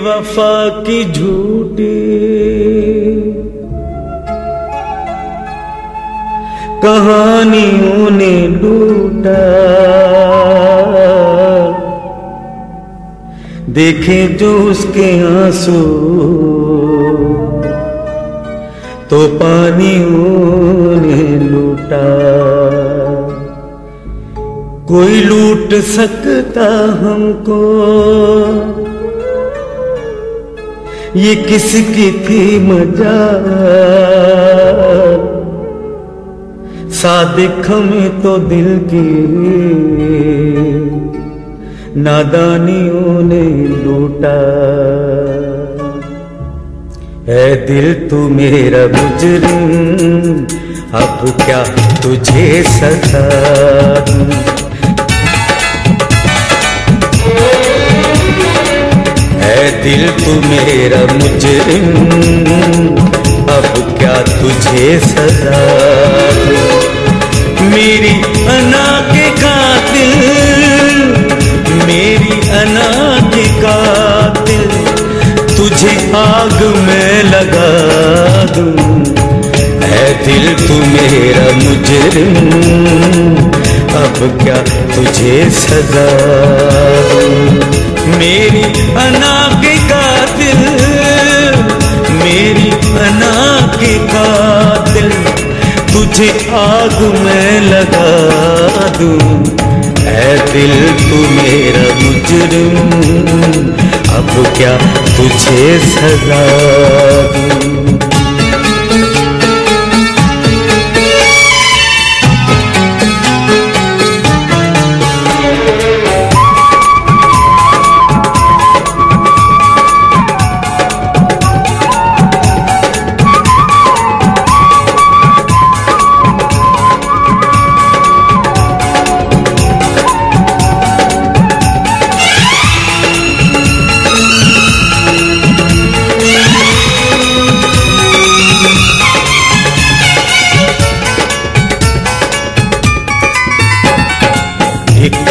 बेवफा की झूठी। कहानियों ने लूटा। देखे जो उसके आँसू तो पानियों ने लूटा। कोई लूट सकता हमको ये किसकी थी मज़ा सादिक हमें तो दिल की नादानियों ने लूटा। है दिल तू मेरा मुजरिम अब क्या तुझे सजा दूँ? दिल तू मेरा मुजरिम। अब क्या तुझे सजा मेरी अना के कातिल, मेरी अना के कातिल, तुझे आग में लगा दूँ। है दिल तू मेरा मुजरिम, अब क्या तुझे सजा मेरी अना मेरी अना के कातिल, तुझे आग में लगा दूँ। ऐ दिल तू मेरा मुजरिम, अब क्या तुझे सजा दूँ?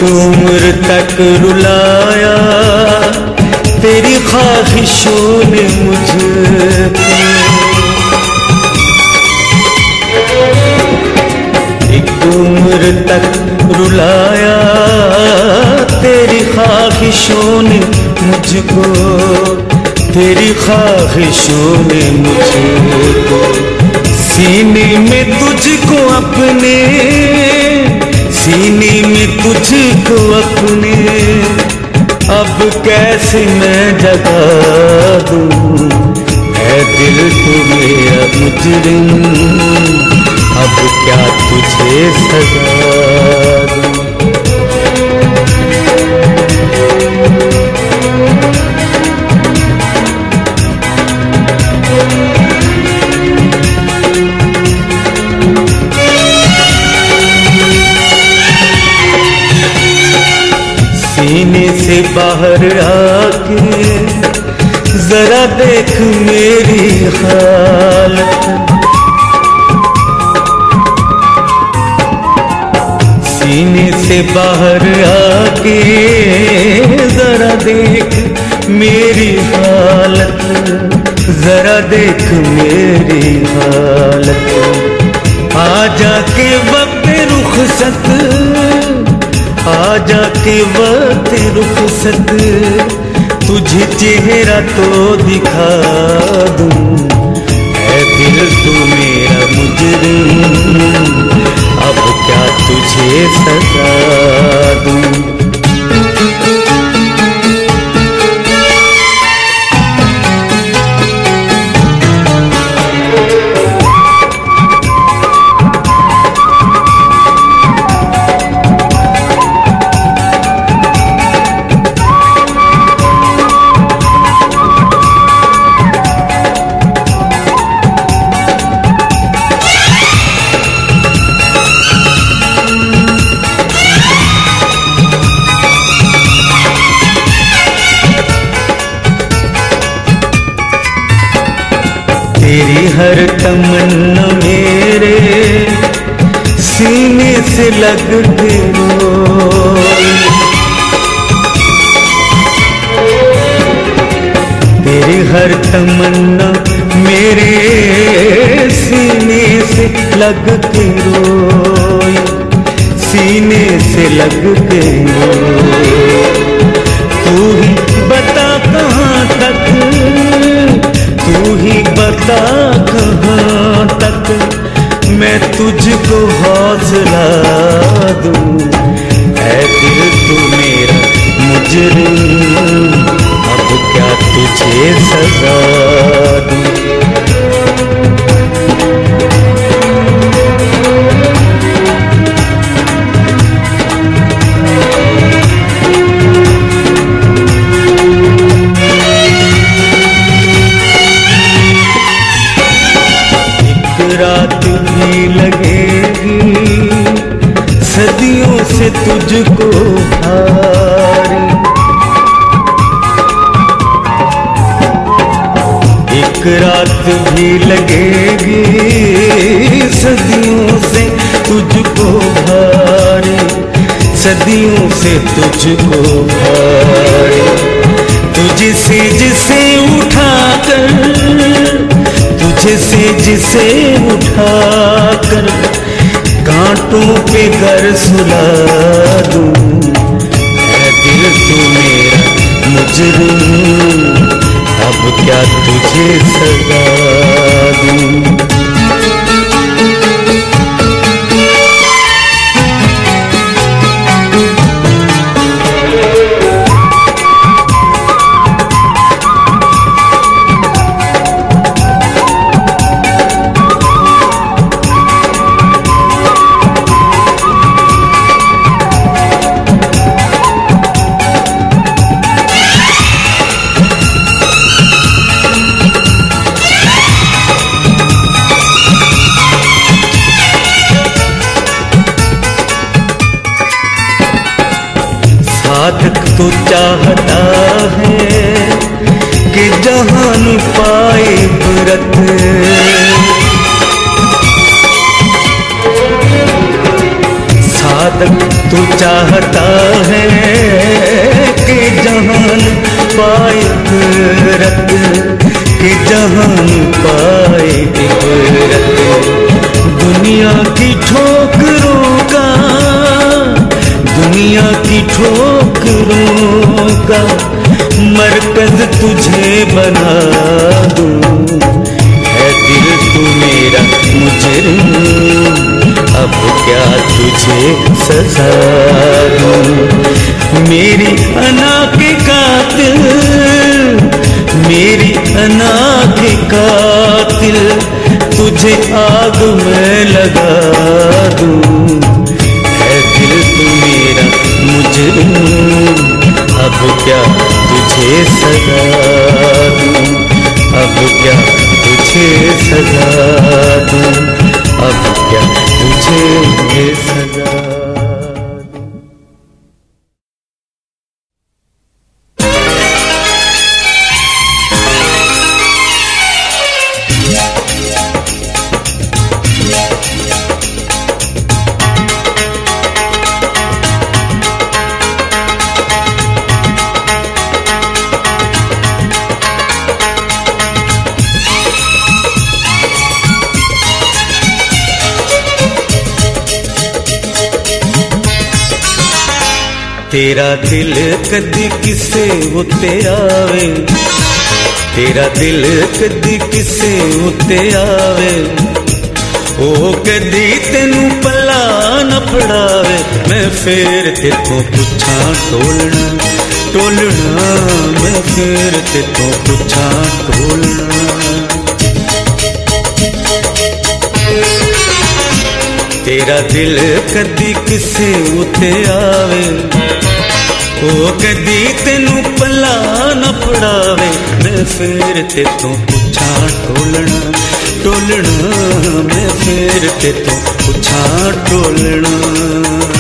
उम्र तक रुलाया, तेरी ख्वाहिशों ने मुझे उम्र तक रुलाया, तेरी ख्वाहिशों ने मुझको, तेरी ख्वाहिशों ने मुझको। सीने में तुझको अपने सीने में तुझको अपने, अब कैसे मैं जगा दूँ? है दिल तू अब मुजरिम, अब क्या तुझे सजा दूँ? सीने से बाहर आके, जरा देख मेरी हालत। सीने से बाहर आके, जरा देख मेरी हालत। जरा देख मेरी हालत। आ जाके वक्त रुखसत आ जाके वक्त रुखसत, तुझे चेहरा तो दिखा दूँ। है दिल तू मेरा मुजरिम, अब क्या तुझे सजा दूँ? हर तमन्ना मेरे, सीने से लग तेरी हर तमन्ना मेरे, सीने से लग के सीने से लग के बता कहाँ तक मैं तुझको हौसला दूँ? है दिल तू मेरा मुजरिम, अब क्या तुझे सजा दूँ? से तुझको भारी एक रात भी लगेगी सदियों से तुझको भारी सदियों से तुझको भारी तुझे से जिसे उठा कर तुझे से जिसे उठा कर कांटों पे घर सुला दूँ। है दिल तू मेरा मुजरिम, अब क्या तुझे सजा दूँ? तो चाहता है कि जहान पाए व्रत कि जहान पाए व्रत दुनिया की ठोकरों का, दुनिया की ठोकरों का मरकज तुझे बना दूँ। है दिल तू मेरा मुजरिम। अब क्या तुझे सजा दूँ? मेरी अना के कातिल, मेरी अना के कातिल, तुझे आग में लगा दूँ। है दिल तू मेरा मुजरिम, अब क्या तुझे सजा दूँ? अब क्या तुझे सजा दूँ? तेरा दिल कदी किसे उत्ते आवे? तेरा दिल कदी किसे उत्ते आवे? ओ कदी तेनू पला न फड़ावे मैं फेर तेतों पुछा टोलना टोलना, मैं फेर तेतों पुछा टोलना। तेरा दिल कदी किसे उते आवे? ओ कदी तेनू पला न फड़ावे मैं फेर ते तो पुछा टोलना टोलना मैं फेर ते तो पुछा टोलना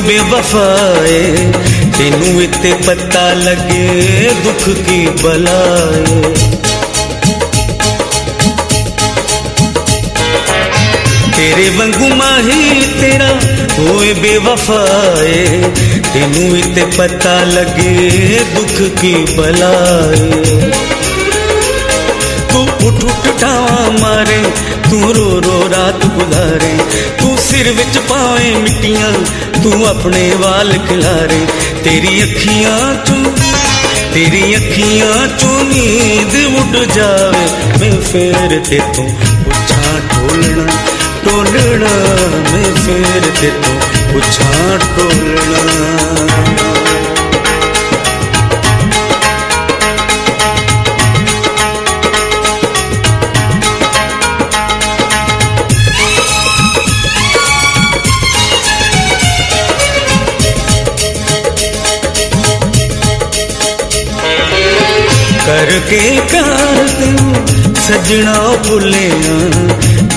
बेवफाए, तेनू इतने पता लगे दुख की बलाए। तेरे वंगू माही तेरा होए बेवफाए, तेनू इतने पता लगे दुख की बलाए। तू उठ उठ मारे, तू रो रो रात गुजारे ਸਿਰ ਵਿੱਚ ਪਾਵੇਂ ਮਿੱਟੀਆਂ ਤੂੰ ਆਪਣੇ ਵਾਲ ਖਿਲਾਰੇ ਤੇਰੀ ਅੱਖੀਆਂ ਚੋਂ ਤੇਰੀ ਅੱਖੀਆਂ ਚੋਂ ਨੀਂਦ ਉੱਡ ਜਾਵੇ ਮੈਂ ਫੇਰ ਤੇ ਤੂੰ ਪੁੱਛਾਂ ਢੋਲਣਾ ਢੋਲਣਾ ਮੈਂ ਫੇਰ ਤੇ ਤੂੰ ਪੁੱਛਾਂ ਢੋਲਣਾ करके कर दू सजना भुलिया,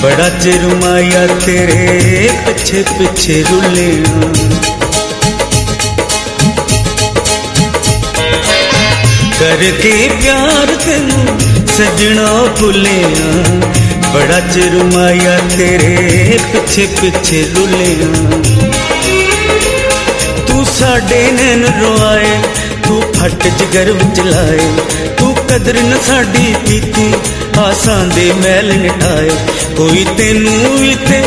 बड़ा चिर माया तेरे पिछे पिछे रुलिया। करके प्यार तेन सजना भुलिया, बड़ा चिर माया तेरे पिछे पिछे रुलिया। तू साडे नैन रोआए, तू फट जगर विच लाए ਕਦਰ ਨ ਸਾਡੀ ਕੀਤੀ। ਆਸਾਂ ਦੇ ਮਹਿਲ ਨਿਟਾਏ। ਕੋਈ ਤੈਨੂੰ ਵੀ ਤੇ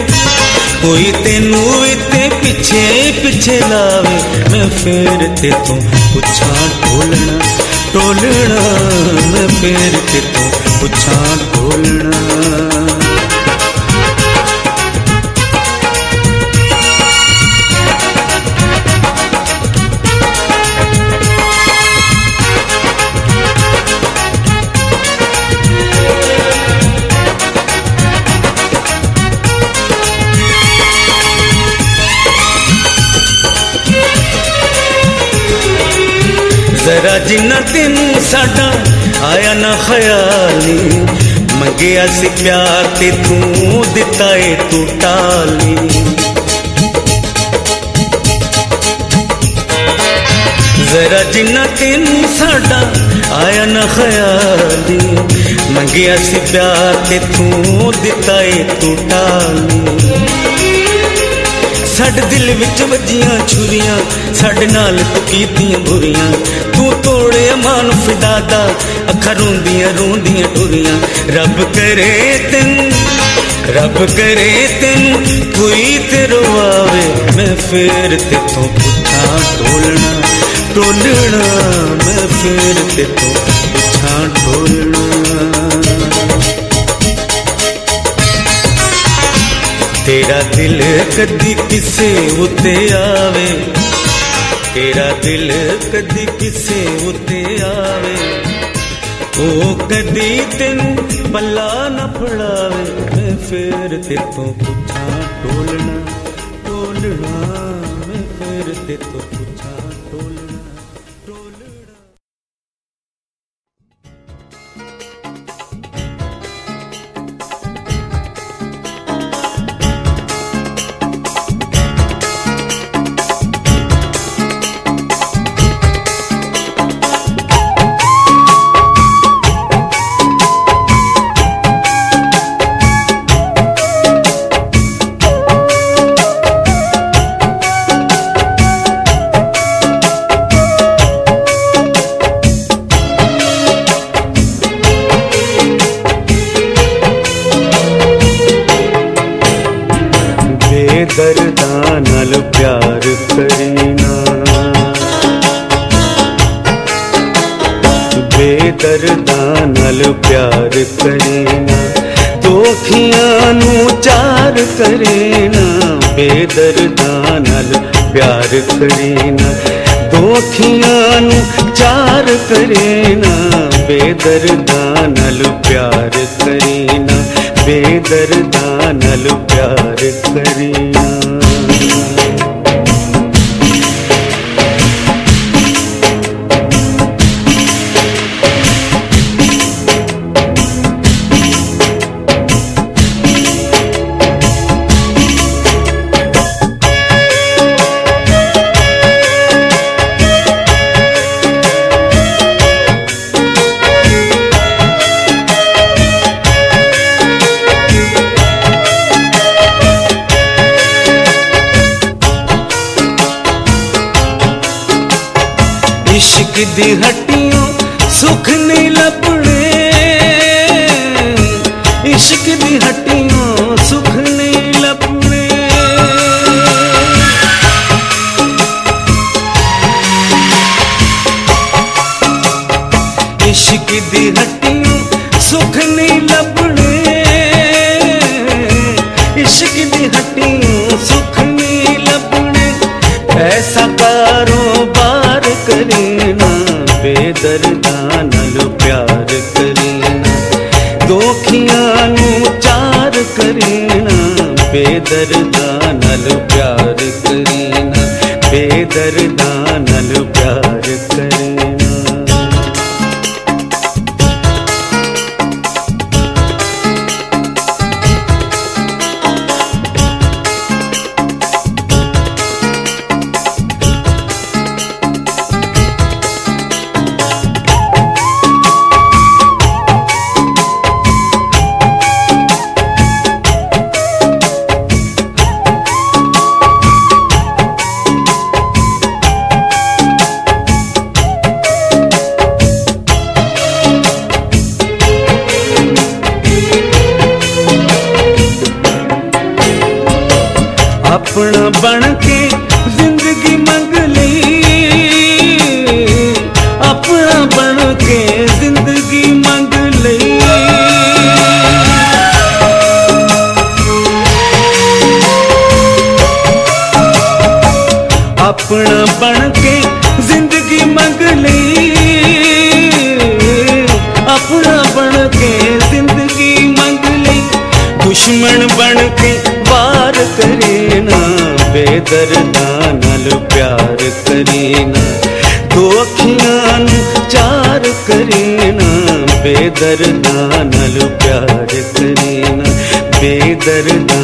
ਕੋਈ ਤੈਨੂੰ ਵੀ ਤੇ ਪਿੱਛੇ ਪਿੱਛੇ ਲਾਵੇ। ਮੈਂ ਫੇਰ ਤੇ ਤੂੰ ਪੁੱਛਾਂ ਢੋਲਣਾ ਢੋਲਣਾ ਮੈਂ ਫੇਰ ਤੇ ਤੂੰ ਪੁੱਛਾਂ ਢੋਲਣਾ जिन्ना दिन साडा आया ना ख्याली। मंगे सी प्यार ते तू दिता है तू टाली। जरा जिन्ना तेन साडा आया ना ख्याली। मंगे अस प्यार ते तू दिता है तू टाली। ਸਾਡੇ ਦਿਲ ਵਿੱਚ ਵੱਜੀਆਂ ਛੁਰੀਆਂ, ਸਾਡੇ ਨਾਲ ਤੂੰ ਕੀਤੀਆਂ ਬੁਰੀਆਂ। ਤੂੰ ਤੋੜੇ ਮਾਨ ਫਿਦਾ ਦਾ, ਅੱਖਾਂ ਰੋਂਦੀਆਂ ਰੋਂਦੀਆਂ ਟੁਰੀਆਂ। ਰੱਬ ਕਰੇ ਤੈਨੂੰ, ਰੱਬ ਕਰੇ ਤੈਨੂੰ, ਕੋਈ ਤੇ ਰਵਾਵੇ, ਮੈਂ ਫੇਰ ਤੇ ਤੋਂ ਪੁੱਛਾਂ ਢੋਲਣਾ ਢੋਲਣਾ ਮੈਂ ਫੇਰ ਤੇ ਤੋਂ ਪੁੱਛਾਂ ਢੋਲਣਾ ਤੇਰਾ ਦਿਲ ਕਦੀ ਕਿਸੇ ਉਤੇ ਆਵੇ ਤੇਰਾ ਦਿਲ ਕਦੀ ਕਿਸੇ ਉਤੇ ਆਵੇ ਉਹ ਕਦੀ ਤੈਨੂੰ ਪੱਲਾ ਨਾ ਫੜਾਵੇ ਮੈਂ ਫੇਰ ਤੇ ਤੋਂ ਪੁੱਛਾਂ ਢੋਲਣਾ ਢੋਲਣਾ ਮੈਂ ਫੇਰ ਤੇ ਤੋਂ बेदर्दा नल प्यार करिया। गिद्दी हट्टियों सुख नहीं लपड़े इश्क दी हट्टियों सुख नहीं लपड़े इश्क दी बेदरदा नल प्यार करीना बेदरदा बेदरदा नल प्यार करीना बेदरदा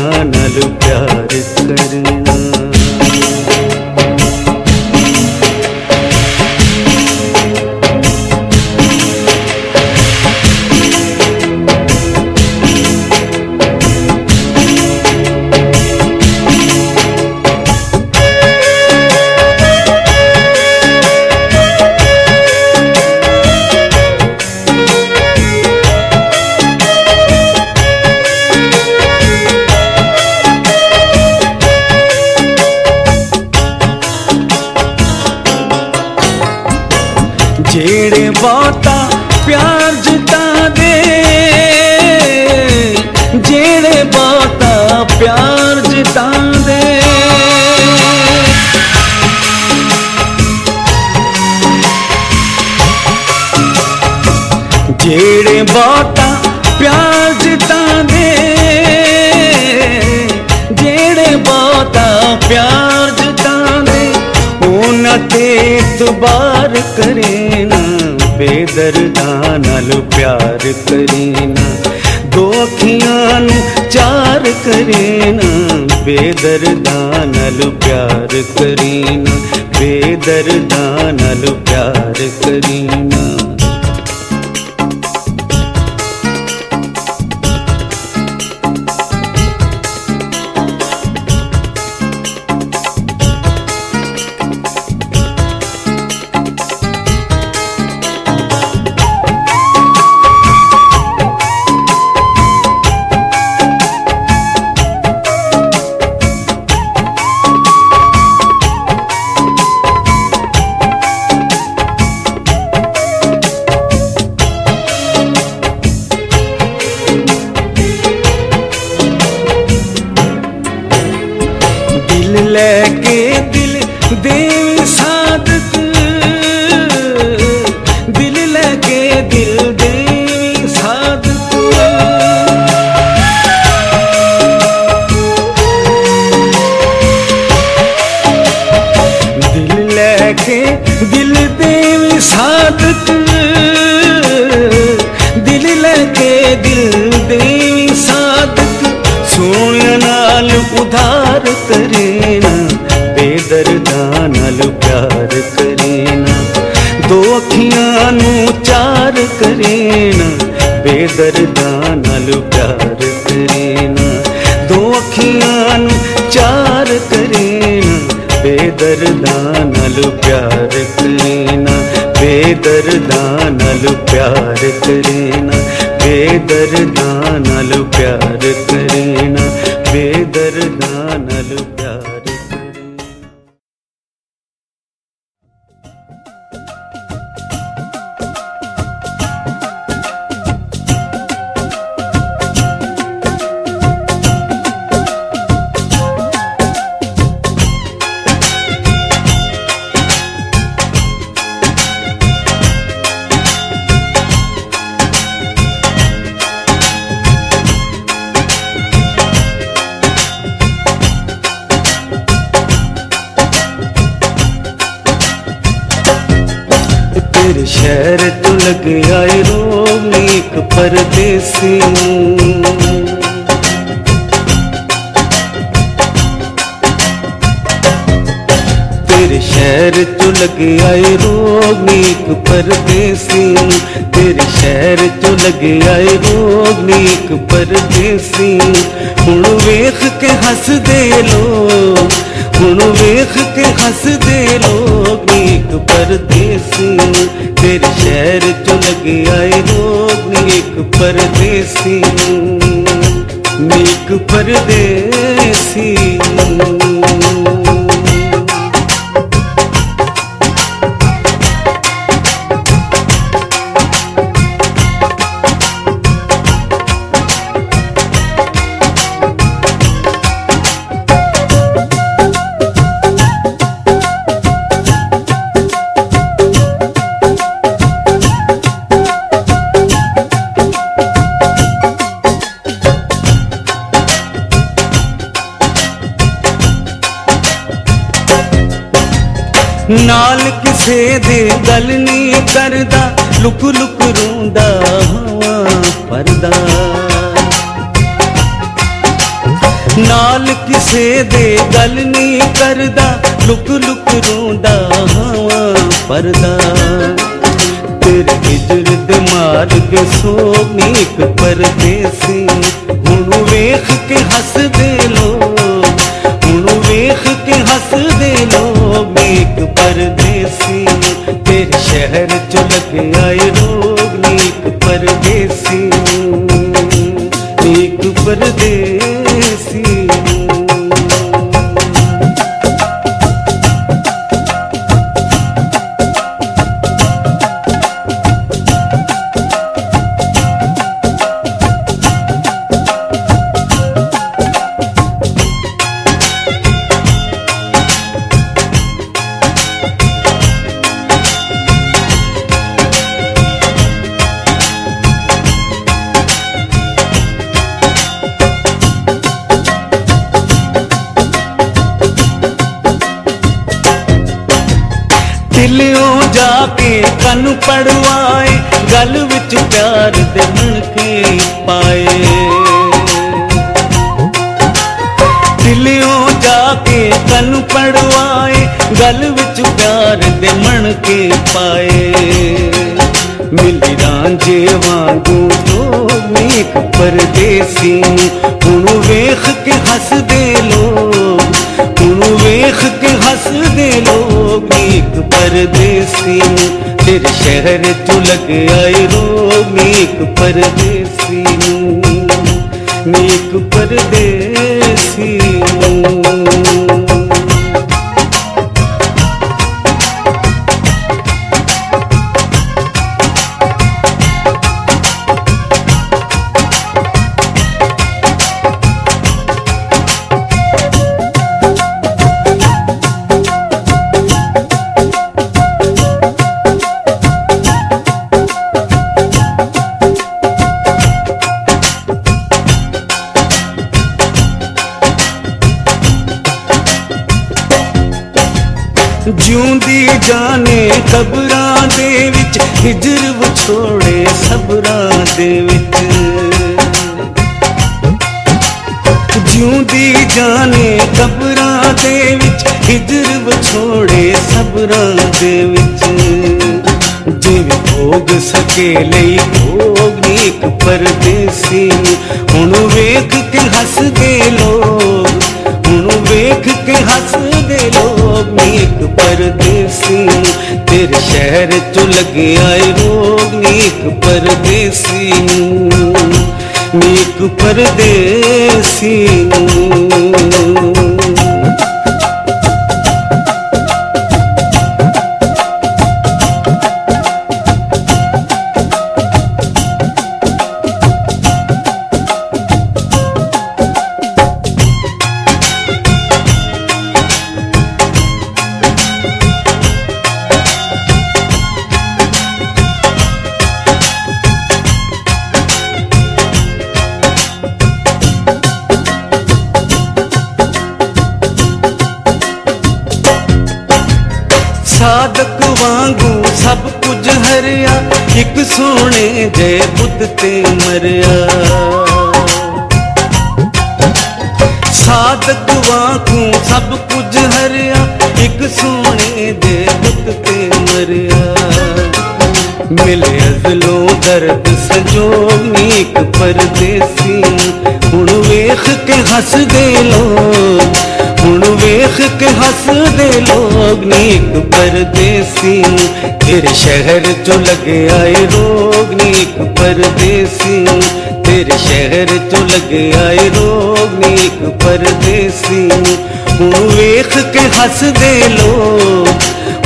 जेड़े बहुता प्यार जुता दे, जेड़े बहुता प्यार जता दे। जेड़े बहुता प्यार जुता दे, जेड़े बहुता प्यार जता दे ओ न ते दुबार करे। ਬੇਦਰਦਾ ਨਾਲ ਪਿਆਰ ਕਰੀਨਾ ਦੋ ਅੱਖੀਆਂ ਨੂੰ ਚਾਰ ਕਰੀਨਾ ਬੇਦਰਦਾ ਨਾਲ ਪਿਆਰ ਕਰੀਨਾ ਬੇਦਰਦਾ ਨਾਲ ਪਿਆਰ ਕਰੀਨਾ ਦਿਲ ਸਾਧਕ ਦਿਲ ਲੈ ਕੇ ਦਿਲ ਦੇਵ ਸਾਧਕ ਸੋਹਣਿਆ ਨਾਲ ਉਧਾਰ ਕਰੇ ਨਾ ਬੇਦਰਦਾ ਨਾਲ ਪਿਆਰ ਕਰੀਨਾ, ਦੋ ਅੱਖੀਆਂ ਨੂੰ ਚਾਰ ਕਰੀਨਾ, ਬੇਦਰਦਾ ਨਾਲ ਪਿਆਰ ਕਰੀਨਾ, ਦੋ ਅੱਖੀਆਂ ਨੂੰ ਚਾਰ ਕਰੀਨਾ, ਬੇਦਰਦਾ ਨਾਲ ਪਿਆਰ ਕਰੀਨਾ। बेदर्दानल प्यार करे ना बेदर्दानल प्यार करे ਰੋਮ ਪਰਦੇਸੀ। ਹੁਣ ਵੇਖ ਕੇ ਹੱਸਦੇ ਲੋਕ, ਹੁਣ ਵੇਖ ਕੇ ਹੱਸਦੇ ਲੋਕ। ਇੱਕ ਪਰਦੇਸੀ, ਤੇਰੇ ਸ਼ਹਿਰ ਚ ਲੱਗੇ ਆਏ ਲੋਕ। ਇੱਕ ਪਰਦੇਸੀ ਇੱਕ ਪਰਦੇਸੀ। ਨਾਲ ਕਿਸੇ ਦੇ ਗੱਲ ਨਹੀਂ ਕਰਦਾ। ਲੁਕ ਲੁਕ ਰੋਂਦਾ ਹਵਾ ਪਰਦਾ। ਨਾਲ ਕਿਸੇ ਦੇ ਗੱਲ ਨਹੀਂ ਕਰਦਾ। ਲੁਕ ਲੁਕ ਰੋਂਦਾ ਹਵਾ ਪਰਦਾ। ਤੇਰੇ ਹਿਜਰ ਦੇ ਮਾਰ ਕੇ ਸੋਨੀ ਇੱਕ ਪਰਦੇਸੀ ਹੁਣ ਵੇਖ ਕੇ ਹੱਸਦੇ ਲੋਕ एक परदेसी तेरे शहर जो लग आई ਵਿੱਚ ਪਿਆਰ ਦੇ ਮਣਕੇ ਪਾਏ। ਦਿਲਿਓਂ ਜਾ ਕੇ ਕੰਨ ਪੜਵਾਏ, ਗੱਲ ਵਿੱਚ ਪਿਆਰ ਦੇ ਮਣਕੇ ਪਾਏ। ਮਿਲੀ ਰਾਂਝੇ ਵਾਂਗੂ ਜੋ ਮੇਕ ਪਰਦੇਸੀ ਹੁਣ ਵੇਖ ਕੇ ਹੱਸਦੇ ਲੋਕ, ਹੁਣ ਵੇਖ ਕੇ ਹੱਸਦੇ ਲੋਕ ਇੱਕ ਪਰਦੇਸੀ तेरे शहर तू लग आई रोम एक परदेसी नू एक परदेसी ਜਿਉਂਦੀ ਜਾਣੇ ਕਬਰਾਂ ਦੇ ਵਿੱਚ, ਹਿਜਰ ਵਿਛੋੜੇ ਸਬਰਾਂ ਦੇ ਵਿੱਚ। ਜਿਉਂਦੀ ਜਾਣੇ ਕਬਰਾਂ ਦੇ ਵਿੱਚ, ਹਿਜਰ ਵਿਛੋੜੇ ਸਬਰਾਂ ਦੇ ਵਿੱਚ। ਜਿਵੇਂ ਭੋਗ ਸਕੇ ਲਈ ਭੋਗ ਇੱਕ ਪਰਦੇਸੀ ਹੁਣ ਵੇਖ ਕੇ ਹੱਸਦੇ ਲੋਕ, ਹੁਣ ਵੇਖ ਕੇ ਹੱਸਦੇ ਲੋਕ ਇੱਕ ਪਰਦੇਸੀ ਤੇਰੇ ਸ਼ਹਿਰ ਚ ਲੱਗਿਆ ਏ ਰੋਗ ਇੱਕ ਪਰਦੇਸੀ ਇੱਕ ਪਰਦੇਸੀ ਸੋਹਣੇ ਬੁੱਧ ਤੇ ਮਰਿਆ ਸਾਧਕ ਵਾਂਗੂ ਸਭ ਕੁਝ ਹਰਿਆ ਇੱਕ ਸੋਹਣੇ ਦੇ ਬੁੱਧ ਤੇ ਮਰਿਆ ਮਿਲੇ ਅਜ਼ਲੋਂ ਦਰਦ ਸੰਜੋਗ ਇੱਕ ਪਰਦੇਸੀ ਹੁਣ ਵੇਖ ਕੇ ਹੱਸਦੇ ਲੋਕ ਹੁਣ ਵੇਖ ਕੇ ਹੱਸਦੇ ਲੋਕ ਨੀਕ ਪਰਦੇਸੀ ਤੇਰੇ ਸ਼ਹਿਰ ਚੋਂ ਲੱਗਿਆ ਏ ਰੋਗ ਨੀਕ ਪਰਦੇਸੀ ਤੇਰੇ ਸ਼ਹਿਰ ਚੋਂ ਲੱਗਿਆ ਏ ਰੋਗ ਨੀਕ ਪਰਦੇਸੀ ਹੁਣ ਵੇਖ ਕੇ ਹੱਸਦੇ ਲੋਕ,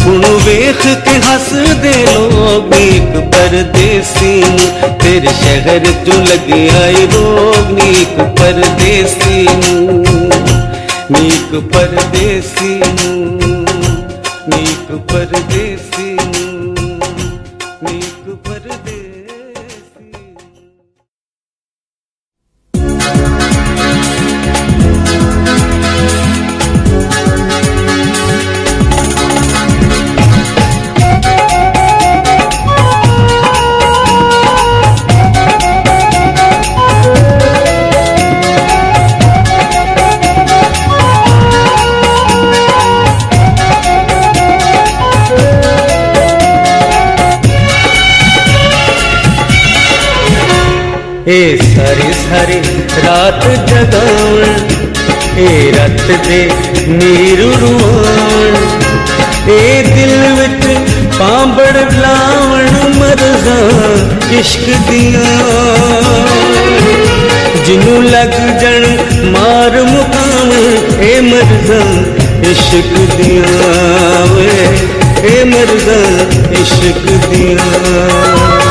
ਹੁਣ ਵੇਖ ਕੇ ਹੱਸਦੇ ਲੋਕ ਇੱਕ ਪਰਦੇਸੀ ਤੇਰੇ ਸ਼ਹਿਰ ਚੋਂ ਲੱਗਿਆ ਏ ਰੋਗ ਨੀਕ ਪਰਦੇਸੀ नीक परदेसी नीक परदेसी ए सारी सारी, रात जगाण ए रत दे नीरु रुआण ए दिल विच पांबड़ लावन मरजा इश्क दिया। जिनू लग जन मार मुकावण ए मरजा इश्क दिया ए मरजा इश्क दिया।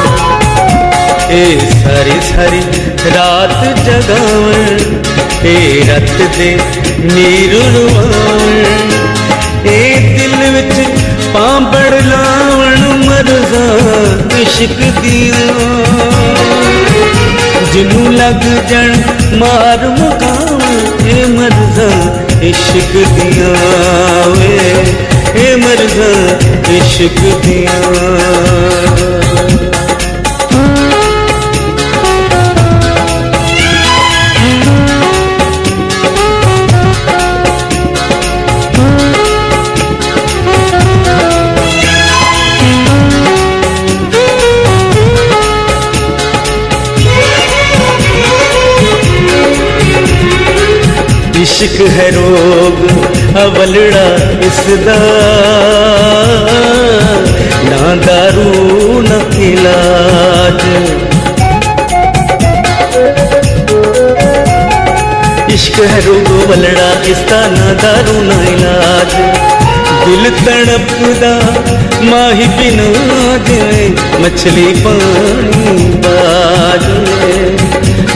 ए सरी सरी, रात जगावन ए रत दे नीर ए दिल विच पांबड़ लावन मरजा इश्क दिया जिनू लग जन मार मुकावण ए मरजा इश्क दिया वे ए मरजा इश्क दिया इश्क है रोग, अवलड़ा इसदा। ना दारू, न इलाज। इश्क है रोग, अवलड़ा इसका ना दारू, ना इलाज। दिल तड़पदा माही बिना जिवे मछली पानी बाज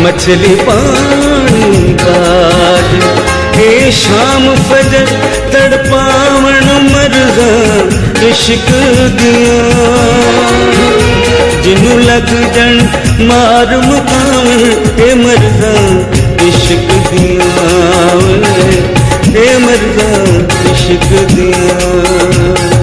मछली पानी बाज हे शाम फजर तड़पावण मरजा इश्क दिया। जिनू लग जन मार मुकाम हे मरजा इश्क दिया। हे मरजा इश्क दिया।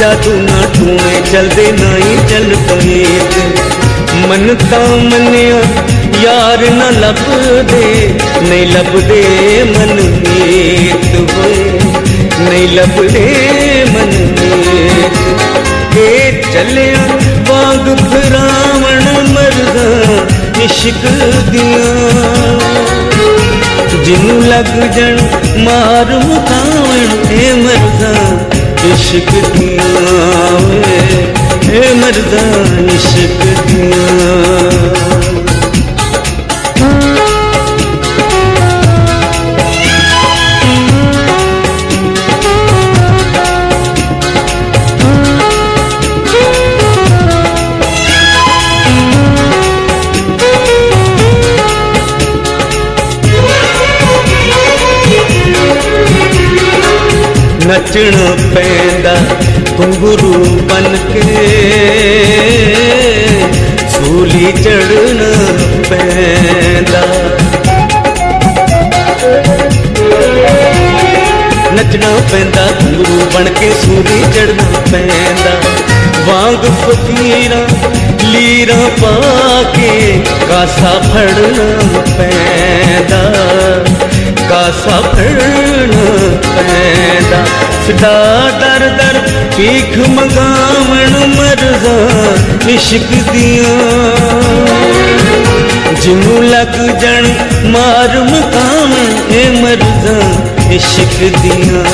जादू ना टूने चलते ना ही चल तमीत मन ता मनिया, यार न लभदे नहीं लभदे मन मीत होए। नहीं लभदे मन मीत चलिया, वाग फिरावण मरदा, इश्क दिया। जिनू लग जन मार मुकावण मरदा। इश्क दिया हे मर्दा इश्क दिया नचण पैदा घुंघरू बन सूली चढ़ण पैदा। नचना पैदा घुंघरू बन के सूली चढ़ना पैदा। वांग फकीरा लीरा पाके, कासा फड़ना पैदा। का सपन पैदा। सदा दर दर पीख मगावण मरदा इश्क दिया। जिमू लग जन मार मुकाम ए मरदा इश्क दिया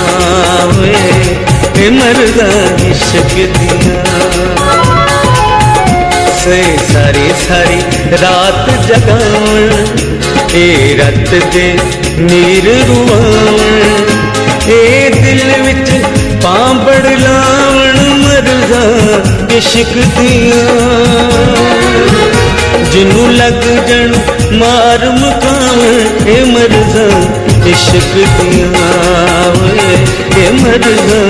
ए मरदा इश्क दिया। से सारी सारी रात जगावण, ए रत दे नीर रुवावण ए दिल विच पांबड़ लावण मरजा इश्क दिया। जिनू लग जन मार मुकावण, ए मरजा इश्क दिया। ए मरजा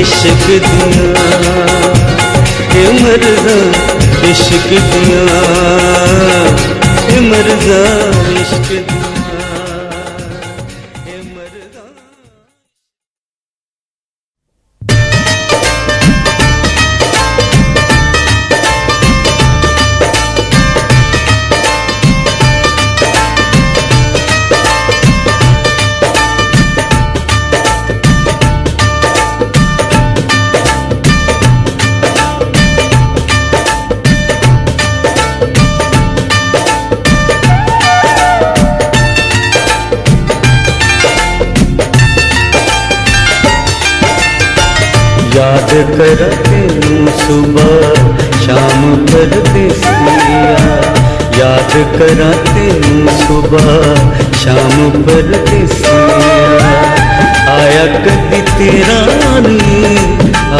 इश्क दिया। ए मर्जा इश्क दिया ए मर्जा इश्क दिया याद करा तेनू सुबह, शाम परदेसिया आया कदी तेरा नी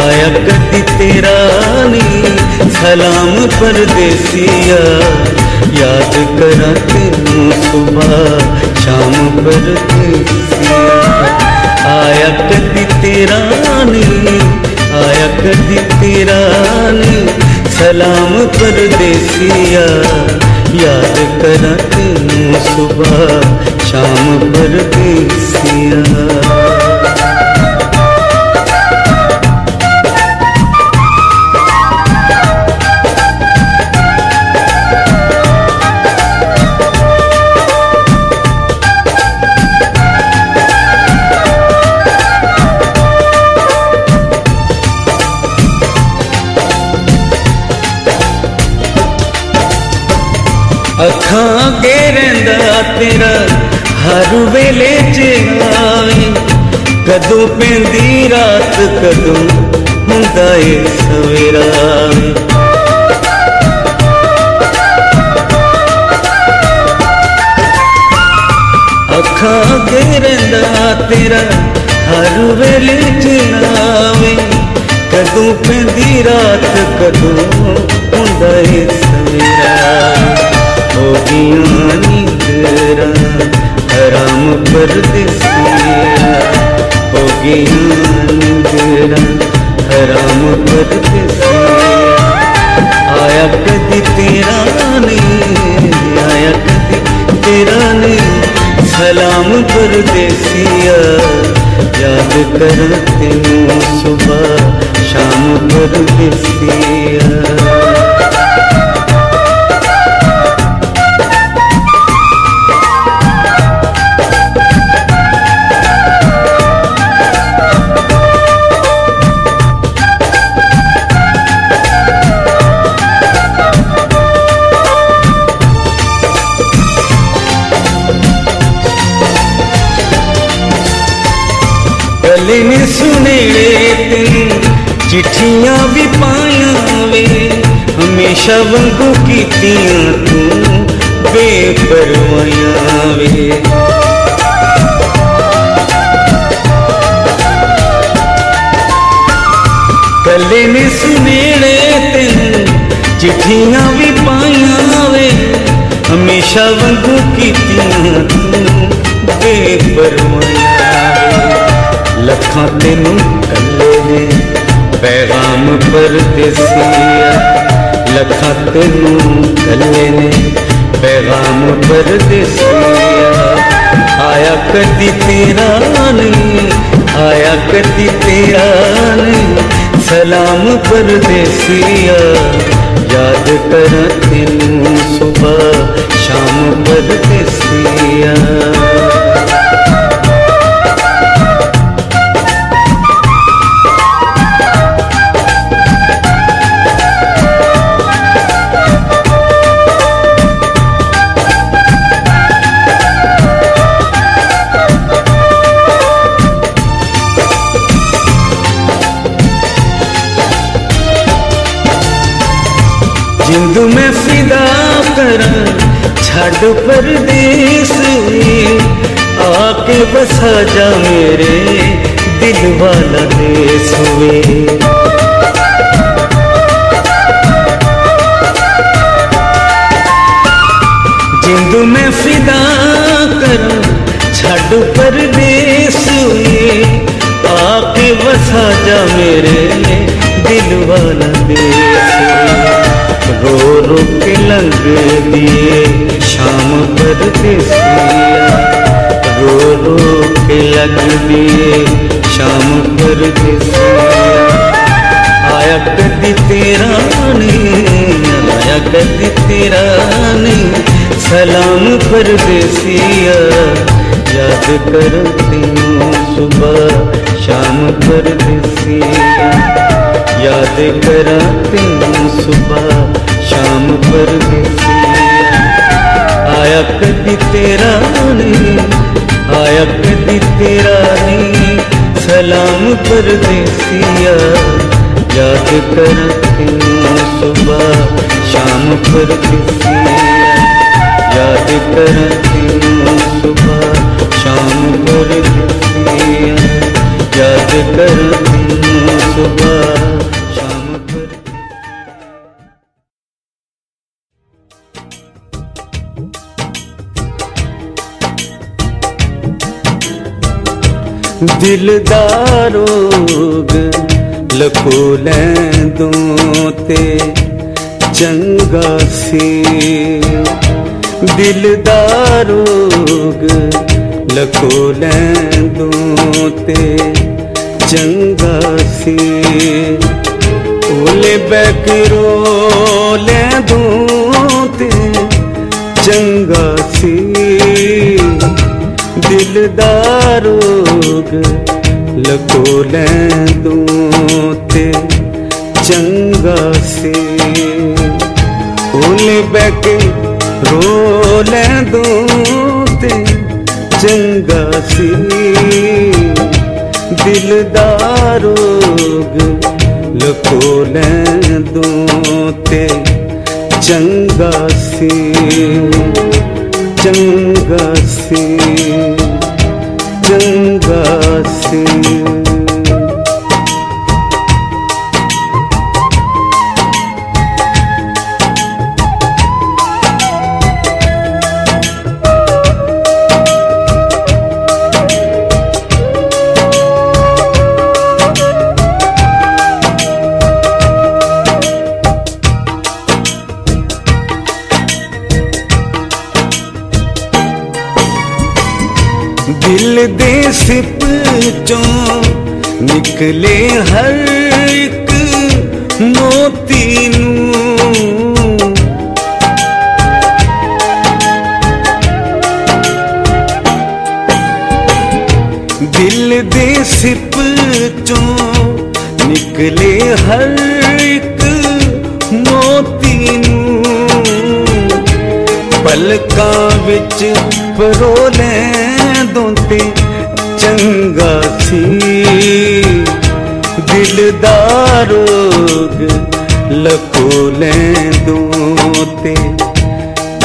आया कदी तेरा नी सलाम परदेसिया। याद करा तेनू सुबह, शाम पर आया कदी तेरा नी आया कभी तेरा सलाम सलाम परदेसिया याद करा तेनू सुबह शाम परदेसिया ਅੱਖਾਂ मेरा हर वेले चेनावे कदू पी रात, कदू हुंदा ए सवेरा अखा अगे रंदा तेरा, हर वेले चेनावे कदू पी रात, कदू हुंदा सवेरा होगी निद्रा हराम पर दिसिया होगी निद्रा पर दिसिया आया कदी तेरा तेरा नहीं सलाम पर देसिया कर सुबह, शाम पर देसिया। सुने तेन चिट्ठियाँ भी पाया वे हमेशा वंगू कीतियाँ तू बेपरवाया वे गले ने सुने तेन चिट्ठियाँ भी पाया वे हमेशा वंगू कीतियाँ तू लखा तेन कले ने पैगाम पर लखा तेन कले ने पैगाम पर आया कदी तेरा नहीं, आया कदी तेरा नहीं, सलाम पर याद कर तेन सुबह, शाम पर देसिया जिंद में फिदा कर छड़ परदेस आके बसा जा मेरे दिल वाला देश हुए। जिंद में फिदा कर छड़ परदेस आके बसा जा मेरे दिल वाला देश। रो रो के लग दिए, शाम पर देसिया रो रो के लग दिए, शाम पर देसिया आया कदी तेरा नहीं आया कदी तेरा नहीं सलाम पर देसिया याद कर तीनों सुबह, शाम पर देसिया याद करा तेनू सुबह आया कदी तेरा नहीं सलाम पर देसिया याद करा सुबह, शाम पर याद करा सुबह, शाम पर याद करा तेनू सुबह दिलदारोग लखो लैंदों ते चंगा सी दिलदारोग लखो लैंदों ते चंगा सी ओले बैकरो लैंदों ते चंगा सी दिलदारोग लगो लैंदों ते चंगा से ओले बैके रो लैंदों ते चंगा सी दिलदारोग लगो लैंदों ते चंगा सी चंगा सी चंगा सी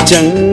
想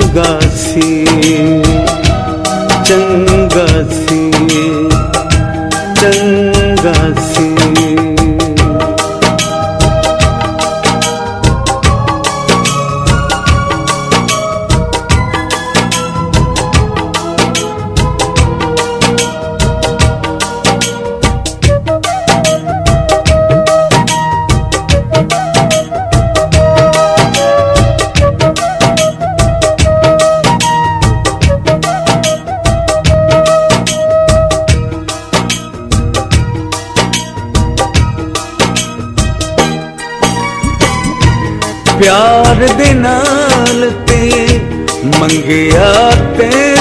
मांगे आते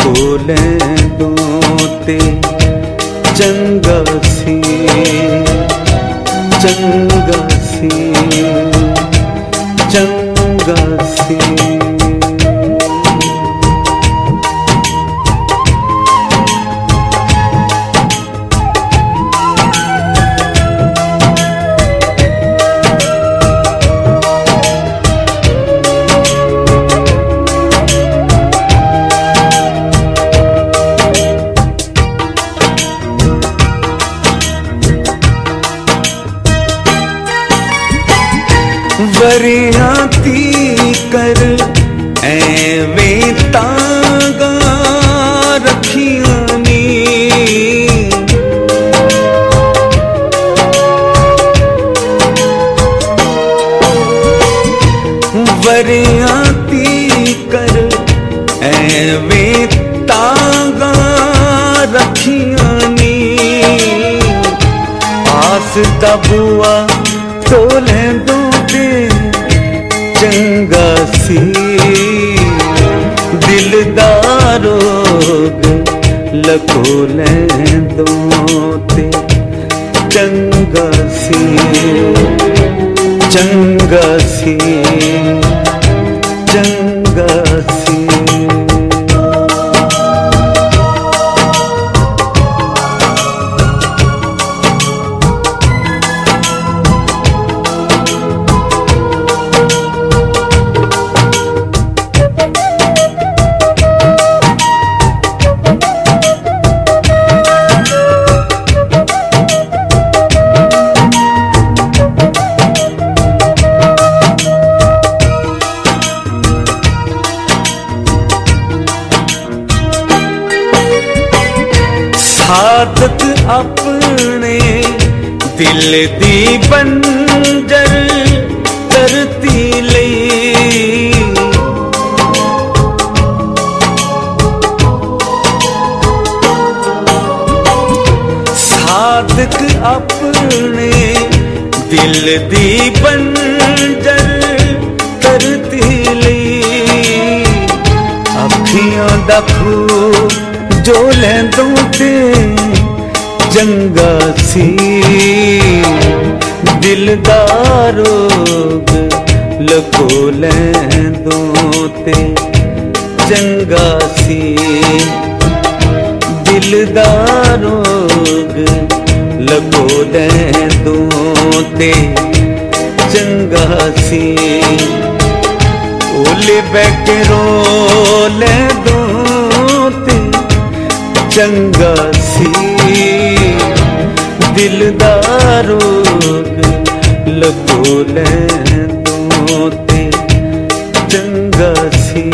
फूलें बुआ तोले दूधे चंगा सी दिलदारोग लकोले दो चंगा सी चंगा सी ਲੈਂਦੋਂ ਤੇ ਚੰਗਾ ਸੀ। ਦਿਲਦਾਰ ਰੋਗ ਲਕੋ ਲੈਂਦੋਂ ਤੇ ਚੰਗਾ ਸੀ। ਦਿਲਦਾਰ ਰੋਗ ਲਕੋ ਲੈਂਦੋਂ ਤੇ ਚੰਗਾ ਸੀ। ਓਲੇ ਬੈਕ ਰੋ ਲੈ ਦੋ ਚੰਗਾ ਸੀ ਦਿਲ ਦਾ ਰੋਗ ਲਗੋ ਲੈ ਤੂੰ ਤੇ ਚੰਗਾ ਸੀ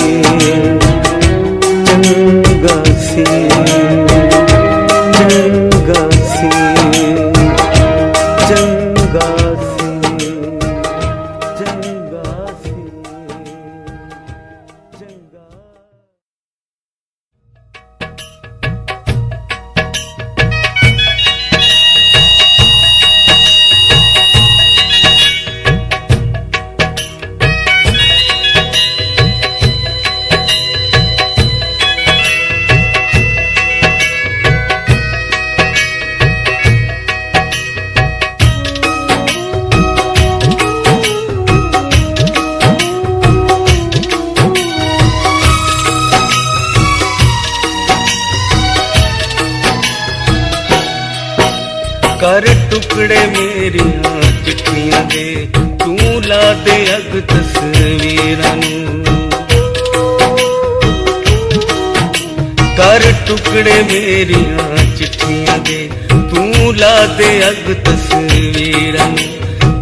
ਕਰ ਟੁਕੜੇ ਮੇਰੀਆਂ ਚਿੱਠੀਆਂ ਦੇ। ਤੂੰ ਲਾ ਦੇ ਅਗ ਤਸਵੀਰਾਂ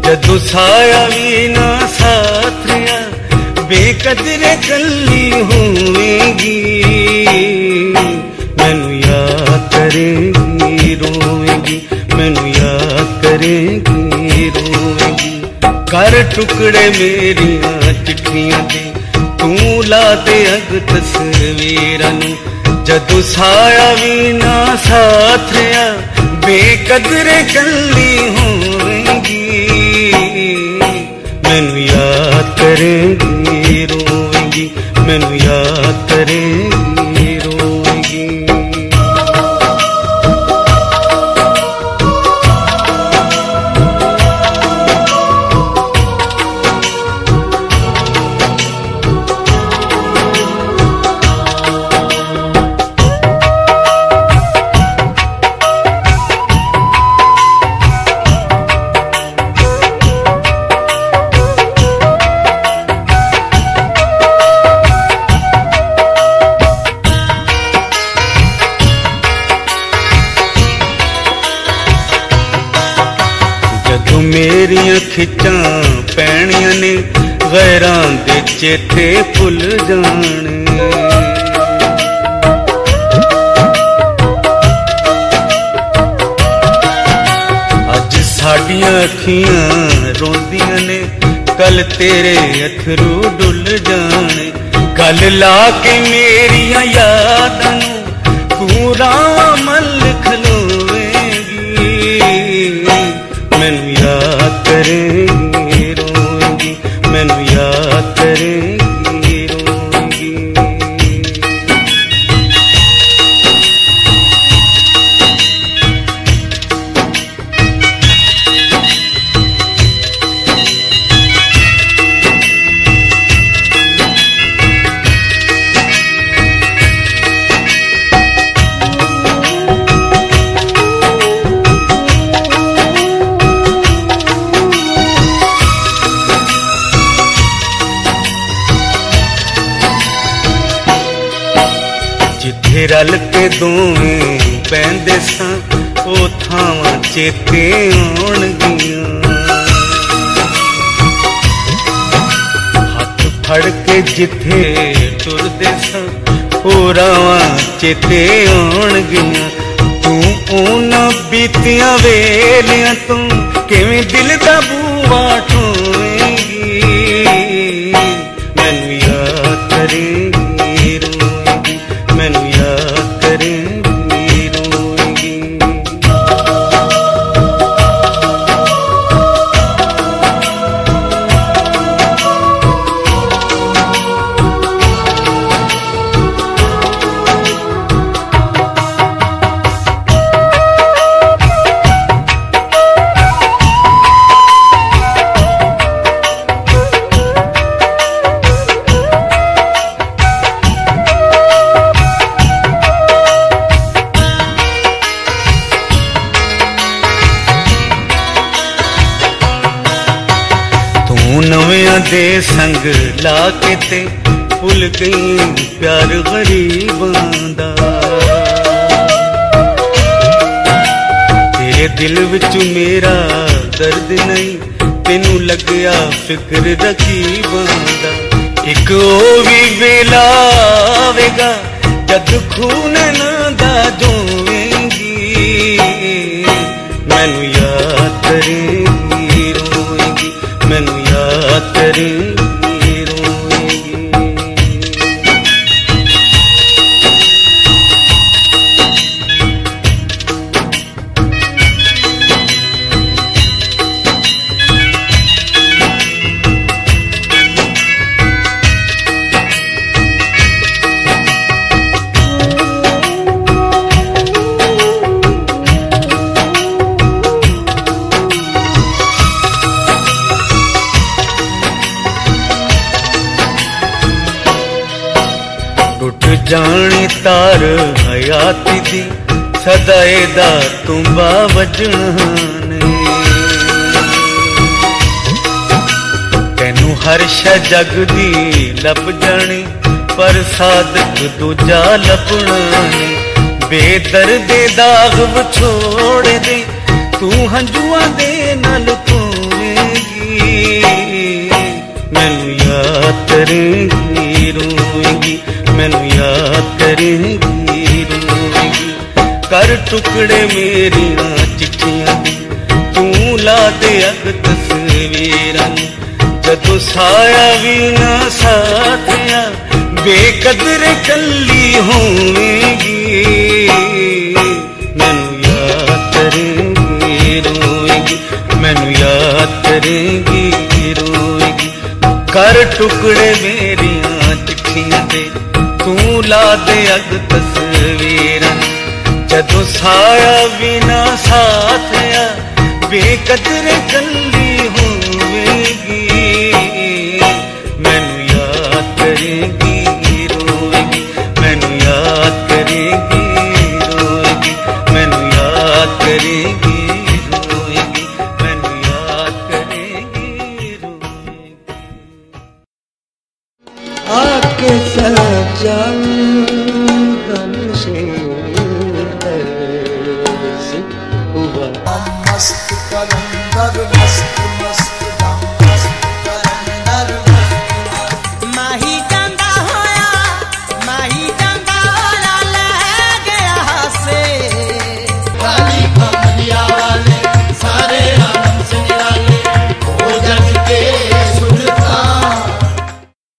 ਜਦੋਂ ਸਾਇਆ ਵੀ ਨਾ ਸਾਥਿਆ, ਬੇਕਦਰੇ ਕੱਲੀ ਹੋਵੇਗੀ। ਮੈਨੂੰ ਯਾਦ ਕਰੇਗੀ, ਰੋਵੇਗੀ। ਮੈਨੂੰ ਯਾਦ ਕਰੇਗੀ, ਰੋਵੇਗੀ। ਕਰ ਟੁਕੜੇ ਮੇਰੀਆਂ ਚਿੱਠੀਆਂ ਦੇ ਤੂੰ ਲਾ ਦੇ ਅਗ ਤਸਵੀਰਾਂ ਨੂੰ। जदू साया भी ना साथ बेकदर गली होगी। मैनू याद करेंगी रोएँगी मैनू याद करें ਮੇਰੀਆਂ ਖਿੱਚਾਂ ਪੈਣੀਆਂ ਨੇ ਗੈਰਾਂ ਦੇ ਚੇਤੇ ਭੁੱਲ ਜਾਣੇ। ਅੱਜ ਸਾਡੀਆਂ ਅੱਖੀਆਂ ਰੋਂਦੀਆਂ ਨੇ ਕੱਲ ਤੇਰੇ ਅਥਰੂ ਡੁੱਲ ਜਾਣੇ। ਗੱਲ ਲਾ ਕੇ ਮੇਰੀਆਂ ਯਾਦਾਂ ਨੂੰ ਤੂੰ ਰਾਮਲ ਦੋਵੇਂ ਬੈੰਦੇ ਸਾਂ, ਉਹ ਥਾਵਾਂ ਚੇਤੇ ਆਉਣਗੀਆਂ। ਹੱਥ ਫੜ ਕੇ ਜਿੱਥੇ ਤੁਰਦੇ ਸਾਂ ਉਹ ਰਾਵਾਂ ਚੇਤੇ ਆਉਣਗੀਆਂ। ਤੂੰ ਉਹਨਾਂ ਬੀਤੀਆਂ ਵੇਲਿਆਂ ਤੋਂ ਕਿਵੇਂ ਦਿਲ ਦਾ ਬੂਆ ਠੋਏਗੀ ਦੇ ਸੰਗ ਲਾ ਕੇ ਤੇ ਭੁੱਲ ਗਈ ਪਿਆਰ ਗਰੀਬਾਂ ਦਾ। ਤੇਰੇ ਦਿਲ ਵਿੱਚ ਮੇਰਾ ਦਰਦ ਨਹੀਂ, ਤੈਨੂੰ ਲੱਗਿਆ ਫਿਕਰ ਰਕੀਬਾਂ ਦਾ। ਇੱਕ ਉਹ ਵੀ ਵੇਲਾ ਆਵੇਗਾ, ਜਦ ਖੂਨ ਨਾ ਦਾ ਜੋਵੇਂਗੀ ਮੈਨੂੰ ਯਾਦ ਕਰੇ ਸਦਾ ਇਹਦਾ ਤੁੰਬਾ ਵਜਣਾ ਤੈਨੂੰ ਹਰ ਸ਼ੈ ਜਗ ਦੀ ਲੱਭ ਜਾਣੀ, ਪਰ ਸਾਦਕ ਦੂਜਾ ਲੱਭਣਾ ਨਹੀਂ ਬੇਦਰਦੇ ਦਾਗ ਵਿਛੋੜ ਦੇ ਤੂੰ ਹੰਝੂਆਂ ਦੇ ਨਾਲ ਧੋਵੇਂਗੀ ਮੈਨੂੰ ਯਾਦ ਕਰੇਂਗੀ, ਰੋਏਗੀ, ਮੈਨੂੰ ਯਾਦ ਕਰੇਂਗੀ। ਕਰ ਟੁਕੜੇ ਮੇਰੀਆਂ ਚਿੱਠੀਆਂ। ਦੇ ਤੂੰ ਲਾ ਦੇ ਅਗ ਤਸਵੀਰਾਂ ਨੂੰ। ਜਦੋਂ ਸਾਇਆ ਵੀ ਨਾ ਸਾਥਿਆ, ਬੇਕਦਰ ਕੱਲੀ ਹੋਵੇਗੀ। ਮੈਨੂੰ ਯਾਦ ਕਰੇਂਗੀ, ਰੋਏਗੀ। ਮੈਨੂੰ ਯਾਦ ਕਰੇਂਗੀ, ਰੋਏਗੀ। ਕਰ ਟੁਕੜੇ ਮੇਰੀਆਂ ਚਿੱਠੀਆਂ ਦੇ ਤੂੰ ਲਾ ਦੇ ਅਗ ਤਸਵੀਰਾਂ ਜਦੋਂ ਸਾਇਆ ਵੀ ਨਾ ਸਾਥਿਆ ਬੇਕਦਰ ਕੱਲੀ ਹੋਵੇਗੀ ਮੈਨੂੰ ਯਾਦ ਕਰੇਗੀ ਰੋਏਗੀ ਮੈਨੂੰ ਯਾਦ ਕਰੇਗੀ ਰੋਏਗੀ ਮੈਨੂੰ ਯਾਦ ਕਰੇਗੀ